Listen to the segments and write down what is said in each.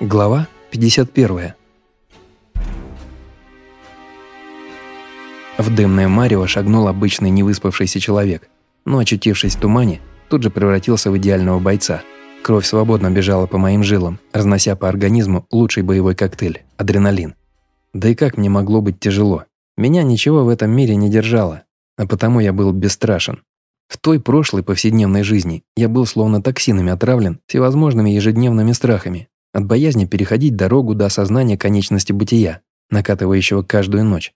Глава 51. В дымное марево шагнул обычный невыспавшийся человек, но, очутившись в тумане, тут же превратился в идеального бойца. Кровь свободно бежала по моим жилам, разнося по организму лучший боевой коктейль – адреналин. Да и как мне могло быть тяжело? Меня ничего в этом мире не держало, а потому я был бесстрашен. В той прошлой повседневной жизни я был словно токсинами отравлен всевозможными ежедневными страхами, от боязни переходить дорогу до осознания конечности бытия, накатывающего каждую ночь.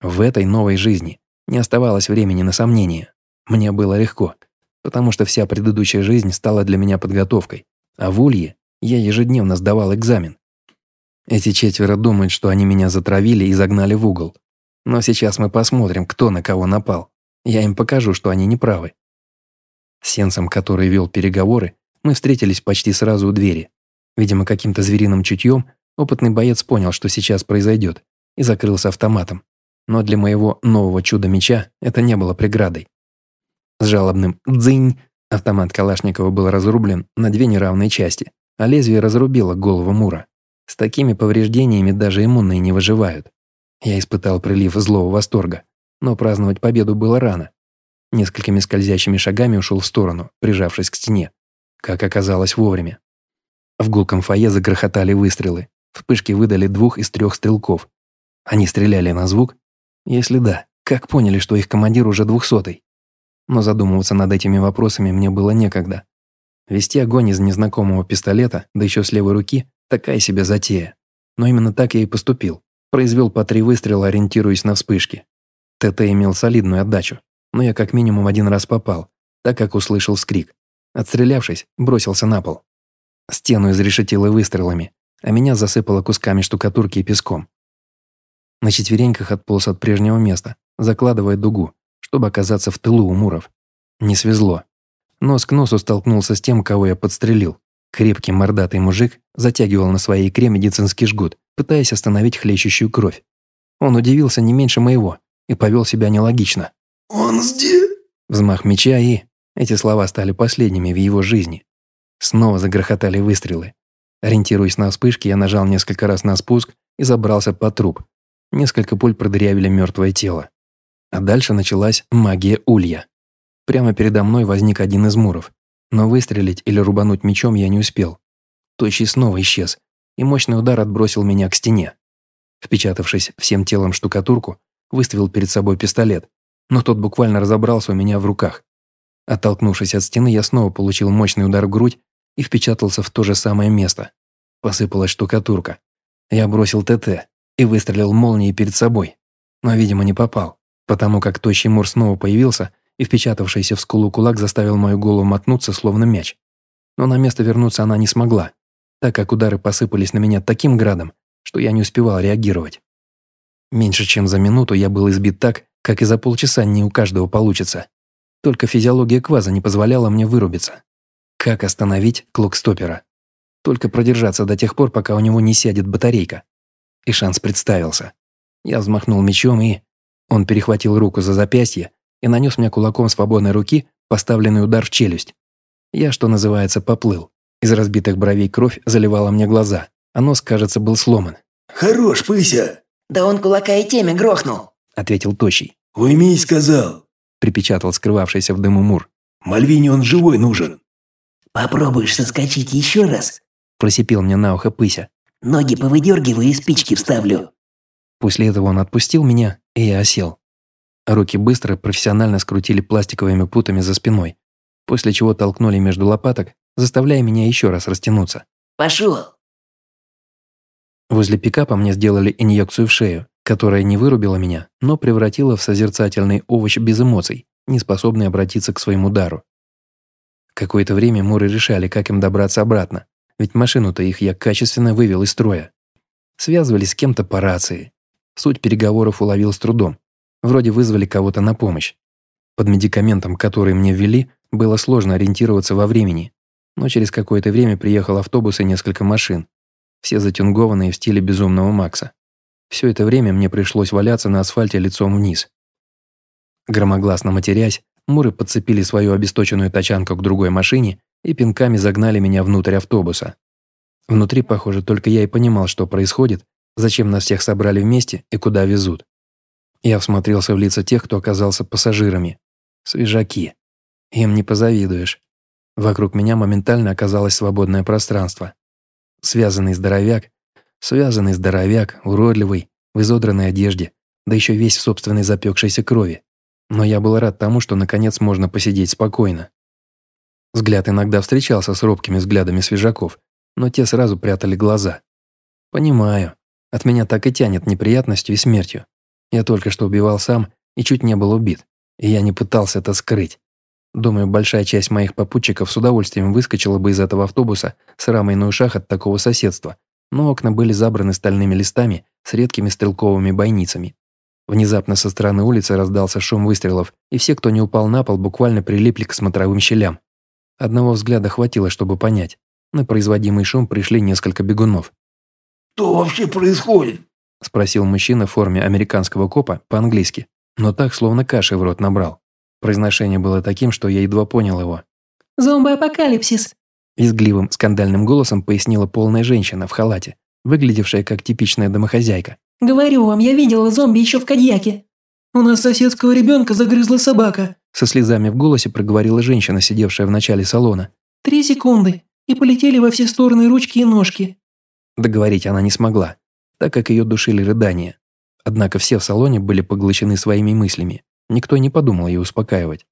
В этой новой жизни не оставалось времени на сомнения. Мне было легко, потому что вся предыдущая жизнь стала для меня подготовкой, а в Улье я ежедневно сдавал экзамен. Эти четверо думают, что они меня затравили и загнали в угол. Но сейчас мы посмотрим, кто на кого напал. Я им покажу, что они неправы. С Сенсом, который вел переговоры, мы встретились почти сразу у двери. Видимо, каким-то звериным чутьем опытный боец понял, что сейчас произойдет, и закрылся автоматом. Но для моего нового чуда-меча это не было преградой. С жалобным «дзынь» автомат Калашникова был разрублен на две неравные части, а лезвие разрубило голову Мура. С такими повреждениями даже иммунные не выживают. Я испытал прилив злого восторга, но праздновать победу было рано. Несколькими скользящими шагами ушел в сторону, прижавшись к стене. Как оказалось, вовремя. В гулком фойе загрохотали выстрелы. Вспышки выдали двух из трех стрелков. Они стреляли на звук? Если да, как поняли, что их командир уже двухсотый? Но задумываться над этими вопросами мне было некогда. Вести огонь из незнакомого пистолета, да еще с левой руки, такая себе затея. Но именно так я и поступил. Произвел по три выстрела, ориентируясь на вспышки. ТТ имел солидную отдачу, но я как минимум один раз попал, так как услышал скрик. Отстрелявшись, бросился на пол. Стену изрешетило выстрелами, а меня засыпало кусками штукатурки и песком. На четвереньках отполз от прежнего места, закладывая дугу, чтобы оказаться в тылу у муров. Не свезло. Нос к носу столкнулся с тем, кого я подстрелил. Крепкий мордатый мужик затягивал на своей икре медицинский жгут, пытаясь остановить хлещущую кровь. Он удивился не меньше моего и повел себя нелогично. «Он здесь?» Взмах меча и... Эти слова стали последними в его жизни. Снова загрохотали выстрелы. Ориентируясь на вспышки, я нажал несколько раз на спуск и забрался под труп. Несколько пуль продырявили мертвое тело. А дальше началась магия улья. Прямо передо мной возник один из муров. Но выстрелить или рубануть мечом я не успел. Тощий снова исчез, и мощный удар отбросил меня к стене. Впечатавшись всем телом штукатурку, выставил перед собой пистолет, но тот буквально разобрался у меня в руках. Оттолкнувшись от стены, я снова получил мощный удар в грудь и впечатался в то же самое место. Посыпалась штукатурка. Я бросил ТТ и выстрелил молнией перед собой, но, видимо, не попал, потому как тощий мур снова появился и впечатавшийся в скулу кулак заставил мою голову мотнуться, словно мяч. Но на место вернуться она не смогла, так как удары посыпались на меня таким градом, что я не успевал реагировать. Меньше чем за минуту я был избит так, как и за полчаса не у каждого получится. Только физиология кваза не позволяла мне вырубиться. Как остановить клокстопера? Только продержаться до тех пор, пока у него не сядет батарейка. И шанс представился. Я взмахнул мечом и... Он перехватил руку за запястье и нанес мне кулаком свободной руки поставленный удар в челюсть. Я, что называется, поплыл. Из разбитых бровей кровь заливала мне глаза, а нос, кажется, был сломан. «Хорош, пыся!» «Да он кулака и теме грохнул», — ответил Тощий. «Уймись, сказал!» — припечатал скрывавшийся в дыму Мур. «Мальвине он живой нужен!» «Попробуешь соскочить еще раз?» Просипел мне на ухо Пыся. «Ноги повыдергиваю и спички вставлю». После этого он отпустил меня, и я осел. Руки быстро, профессионально скрутили пластиковыми путами за спиной, после чего толкнули между лопаток, заставляя меня еще раз растянуться. «Пошел!» Возле пикапа мне сделали инъекцию в шею, которая не вырубила меня, но превратила в созерцательный овощ без эмоций, не способный обратиться к своему дару. Какое-то время Муры решали, как им добраться обратно, ведь машину-то их я качественно вывел из строя. Связывались с кем-то по рации. Суть переговоров уловил с трудом. Вроде вызвали кого-то на помощь. Под медикаментом, который мне ввели, было сложно ориентироваться во времени. Но через какое-то время приехал автобус и несколько машин. Все затюнгованные в стиле безумного Макса. Все это время мне пришлось валяться на асфальте лицом вниз. Громогласно матерясь, Муры подцепили свою обесточенную тачанку к другой машине и пинками загнали меня внутрь автобуса. Внутри, похоже, только я и понимал, что происходит, зачем нас всех собрали вместе и куда везут. Я всмотрелся в лица тех, кто оказался пассажирами. Свежаки. Им не позавидуешь. Вокруг меня моментально оказалось свободное пространство. Связанный здоровяк, связанный здоровяк, уродливый, в изодранной одежде, да еще весь в собственной запекшейся крови. Но я был рад тому, что наконец можно посидеть спокойно. Взгляд иногда встречался с робкими взглядами свежаков, но те сразу прятали глаза. Понимаю, от меня так и тянет неприятностью и смертью. Я только что убивал сам и чуть не был убит, и я не пытался это скрыть. Думаю, большая часть моих попутчиков с удовольствием выскочила бы из этого автобуса с рамой на ушах от такого соседства, но окна были забраны стальными листами с редкими стрелковыми бойницами. Внезапно со стороны улицы раздался шум выстрелов, и все, кто не упал на пол, буквально прилипли к смотровым щелям. Одного взгляда хватило, чтобы понять. На производимый шум пришли несколько бегунов. Что вообще происходит? Спросил мужчина в форме американского копа по-английски, но так, словно каши в рот набрал. Произношение было таким, что я едва понял его. «Зомби-апокалипсис!» Визгливым, скандальным голосом пояснила полная женщина в халате, выглядевшая как типичная домохозяйка. «Говорю вам, я видела зомби еще в Кадьяке!» «У нас соседского ребенка загрызла собака!» Со слезами в голосе проговорила женщина, сидевшая в начале салона. «Три секунды, и полетели во все стороны ручки и ножки!» Договорить она не смогла, так как ее душили рыдания. Однако все в салоне были поглощены своими мыслями. Никто не подумал ее успокаивать.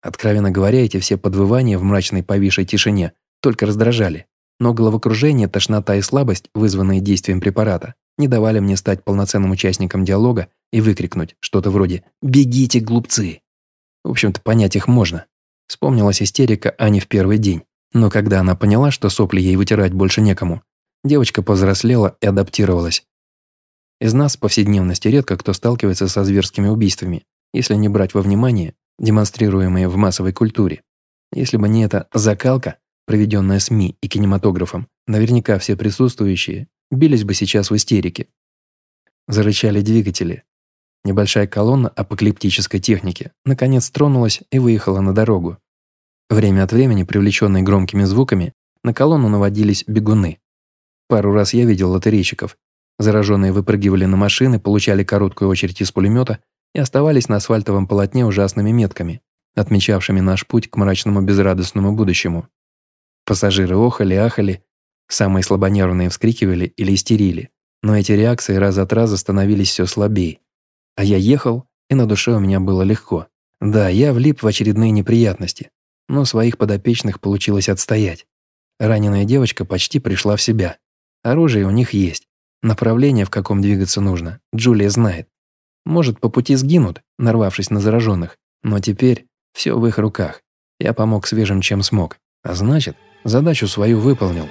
Откровенно говоря, эти все подвывания в мрачной повисшей тишине только раздражали. Но головокружение, тошнота и слабость, вызванные действием препарата, не давали мне стать полноценным участником диалога и выкрикнуть что-то вроде «Бегите, глупцы!». В общем-то, понять их можно. Вспомнилась истерика Ани в первый день. Но когда она поняла, что сопли ей вытирать больше некому, девочка повзрослела и адаптировалась. Из нас в повседневности редко кто сталкивается со зверскими убийствами, если не брать во внимание демонстрируемые в массовой культуре. Если бы не эта закалка, проведенная СМИ и кинематографом, наверняка все присутствующие бились бы сейчас в истерике. Зарычали двигатели. Небольшая колонна апокалиптической техники наконец тронулась и выехала на дорогу. Время от времени, привлеченные громкими звуками, на колонну наводились бегуны. Пару раз я видел лотерейщиков. Зараженные выпрыгивали на машины, получали короткую очередь из пулемета и оставались на асфальтовом полотне ужасными метками, отмечавшими наш путь к мрачному безрадостному будущему. Пассажиры охали-ахали, самые слабонервные вскрикивали или истерили, но эти реакции раз от раза становились все слабее. А я ехал, и на душе у меня было легко. Да, я влип в очередные неприятности, но своих подопечных получилось отстоять. Раненая девочка почти пришла в себя. Оружие у них есть. Направление, в каком двигаться нужно, Джулия знает. Может, по пути сгинут, нарвавшись на зараженных, но теперь все в их руках. Я помог свежим, чем смог. А значит, задачу свою выполнил.